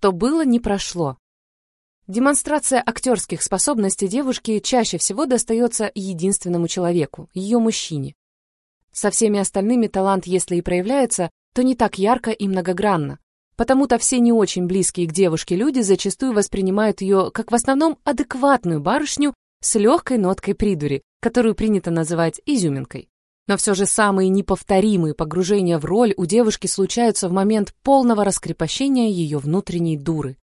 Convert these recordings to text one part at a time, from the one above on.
Что было, не прошло. Демонстрация актерских способностей девушки чаще всего достается единственному человеку, ее мужчине. Со всеми остальными талант, если и проявляется, то не так ярко и многогранно. Потому-то все не очень близкие к девушке люди зачастую воспринимают ее как в основном адекватную барышню с легкой ноткой придури, которую принято называть изюминкой. Но все же самые неповторимые погружения в роль у девушки случаются в момент полного раскрепощения ее внутренней дуры.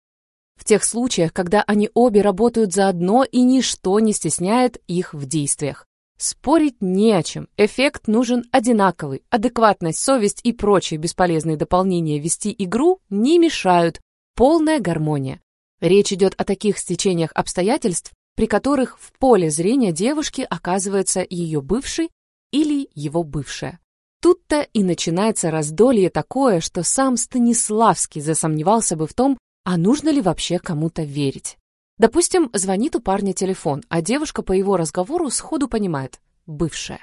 В тех случаях, когда они обе работают заодно и ничто не стесняет их в действиях. Спорить не о чем, эффект нужен одинаковый, адекватность, совесть и прочие бесполезные дополнения вести игру не мешают, полная гармония. Речь идет о таких стечениях обстоятельств, при которых в поле зрения девушки оказывается ее бывший или его бывшая. Тут-то и начинается раздолье такое, что сам Станиславский засомневался бы в том, а нужно ли вообще кому-то верить. Допустим, звонит у парня телефон, а девушка по его разговору сходу понимает – бывшая.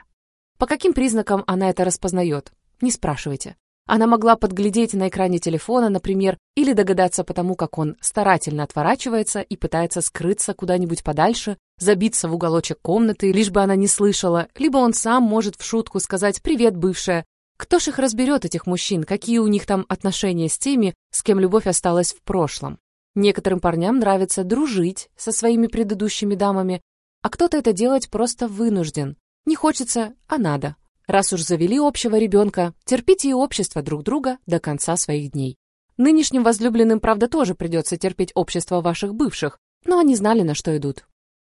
По каким признакам она это распознает? Не спрашивайте. Она могла подглядеть на экране телефона, например, или догадаться потому, как он старательно отворачивается и пытается скрыться куда-нибудь подальше, забиться в уголочек комнаты, лишь бы она не слышала, либо он сам может в шутку сказать «Привет, бывшая». Кто ж их разберет, этих мужчин, какие у них там отношения с теми, с кем любовь осталась в прошлом? Некоторым парням нравится дружить со своими предыдущими дамами, а кто-то это делать просто вынужден. Не хочется, а надо. Раз уж завели общего ребенка, терпите и общество друг друга до конца своих дней. Нынешним возлюбленным, правда, тоже придется терпеть общество ваших бывших, но они знали, на что идут.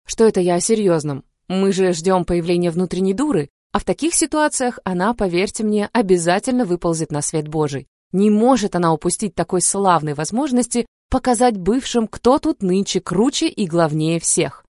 Что это я о серьезном? Мы же ждем появления внутренней дуры, а в таких ситуациях она, поверьте мне, обязательно выползет на свет Божий. Не может она упустить такой славной возможности показать бывшим, кто тут нынче круче и главнее всех.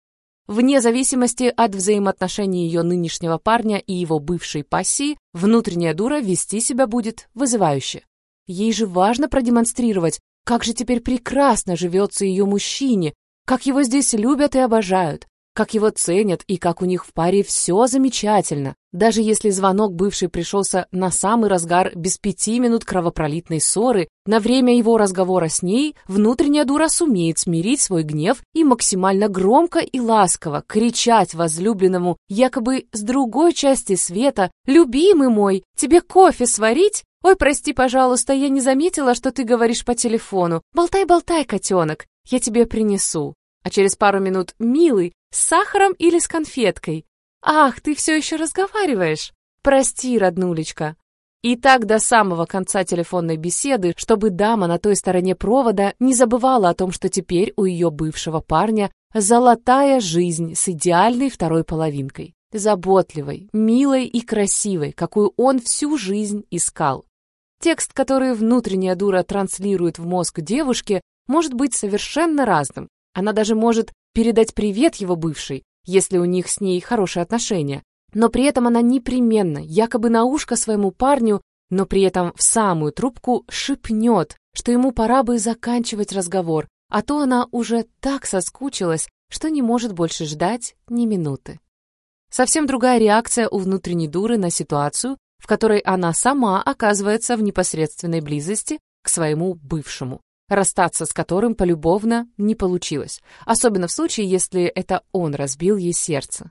Вне зависимости от взаимоотношений ее нынешнего парня и его бывшей пассии, внутренняя дура вести себя будет вызывающе. Ей же важно продемонстрировать, как же теперь прекрасно живется ее мужчине, как его здесь любят и обожают, как его ценят и как у них в паре все замечательно. Даже если звонок бывший пришелся на самый разгар без пяти минут кровопролитной ссоры, на время его разговора с ней внутренняя дура сумеет смирить свой гнев и максимально громко и ласково кричать возлюбленному якобы с другой части света «Любимый мой, тебе кофе сварить?» «Ой, прости, пожалуйста, я не заметила, что ты говоришь по телефону. Болтай-болтай, котенок, я тебе принесу». А через пару минут «Милый, с сахаром или с конфеткой? Ах, ты все еще разговариваешь? Прости, роднулечка. И так до самого конца телефонной беседы, чтобы дама на той стороне провода не забывала о том, что теперь у ее бывшего парня золотая жизнь с идеальной второй половинкой. Заботливой, милой и красивой, какую он всю жизнь искал. Текст, который внутренняя дура транслирует в мозг девушке, может быть совершенно разным. Она даже может передать привет его бывшей, если у них с ней хорошие отношения. Но при этом она непременно, якобы на ушко своему парню, но при этом в самую трубку шепнет, что ему пора бы заканчивать разговор, а то она уже так соскучилась, что не может больше ждать ни минуты. Совсем другая реакция у внутренней дуры на ситуацию, в которой она сама оказывается в непосредственной близости к своему бывшему расстаться с которым полюбовно не получилось, особенно в случае, если это он разбил ей сердце.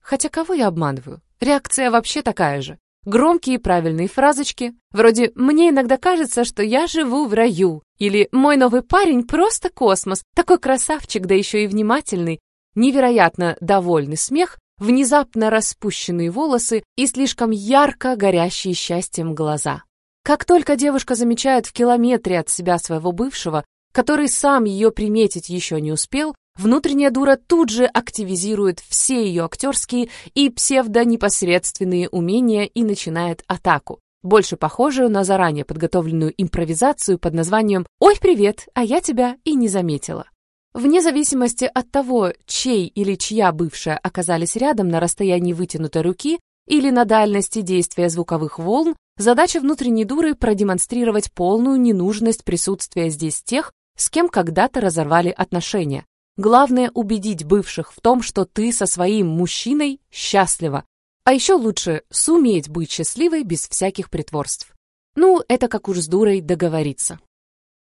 Хотя кого я обманываю? Реакция вообще такая же. Громкие правильные фразочки, вроде «мне иногда кажется, что я живу в раю» или «мой новый парень просто космос, такой красавчик, да еще и внимательный», невероятно довольный смех, внезапно распущенные волосы и слишком ярко горящие счастьем глаза. Как только девушка замечает в километре от себя своего бывшего, который сам ее приметить еще не успел, внутренняя дура тут же активизирует все ее актерские и псевдонепосредственные умения и начинает атаку, больше похожую на заранее подготовленную импровизацию под названием «Ой, привет, а я тебя и не заметила». Вне зависимости от того, чей или чья бывшая оказались рядом на расстоянии вытянутой руки или на дальности действия звуковых волн, Задача внутренней дуры — продемонстрировать полную ненужность присутствия здесь тех, с кем когда-то разорвали отношения. Главное — убедить бывших в том, что ты со своим мужчиной счастлива. А еще лучше суметь быть счастливой без всяких притворств. Ну, это как уж с дурой договориться.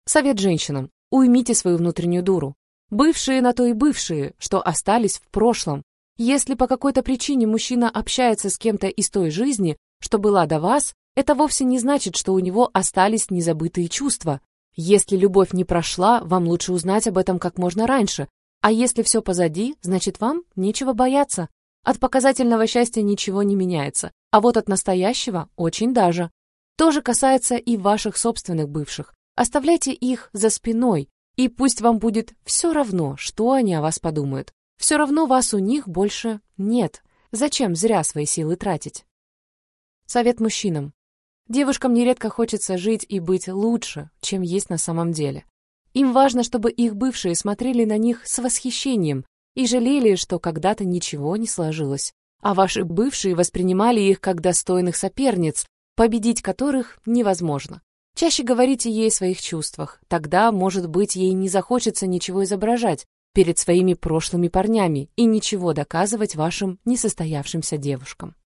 Совет женщинам. Уймите свою внутреннюю дуру. Бывшие на то и бывшие, что остались в прошлом. Если по какой-то причине мужчина общается с кем-то из той жизни, что была до вас, это вовсе не значит, что у него остались незабытые чувства. Если любовь не прошла, вам лучше узнать об этом как можно раньше. А если все позади, значит вам нечего бояться. От показательного счастья ничего не меняется, а вот от настоящего очень даже. То же касается и ваших собственных бывших. Оставляйте их за спиной, и пусть вам будет все равно, что они о вас подумают. Все равно вас у них больше нет. Зачем зря свои силы тратить? Совет мужчинам. Девушкам нередко хочется жить и быть лучше, чем есть на самом деле. Им важно, чтобы их бывшие смотрели на них с восхищением, и жалели, что когда-то ничего не сложилось, а ваши бывшие воспринимали их как достойных соперниц, победить которых невозможно. Чаще говорите ей о своих чувствах, тогда, может быть, ей не захочется ничего изображать перед своими прошлыми парнями и ничего доказывать вашим несостоявшимся девушкам.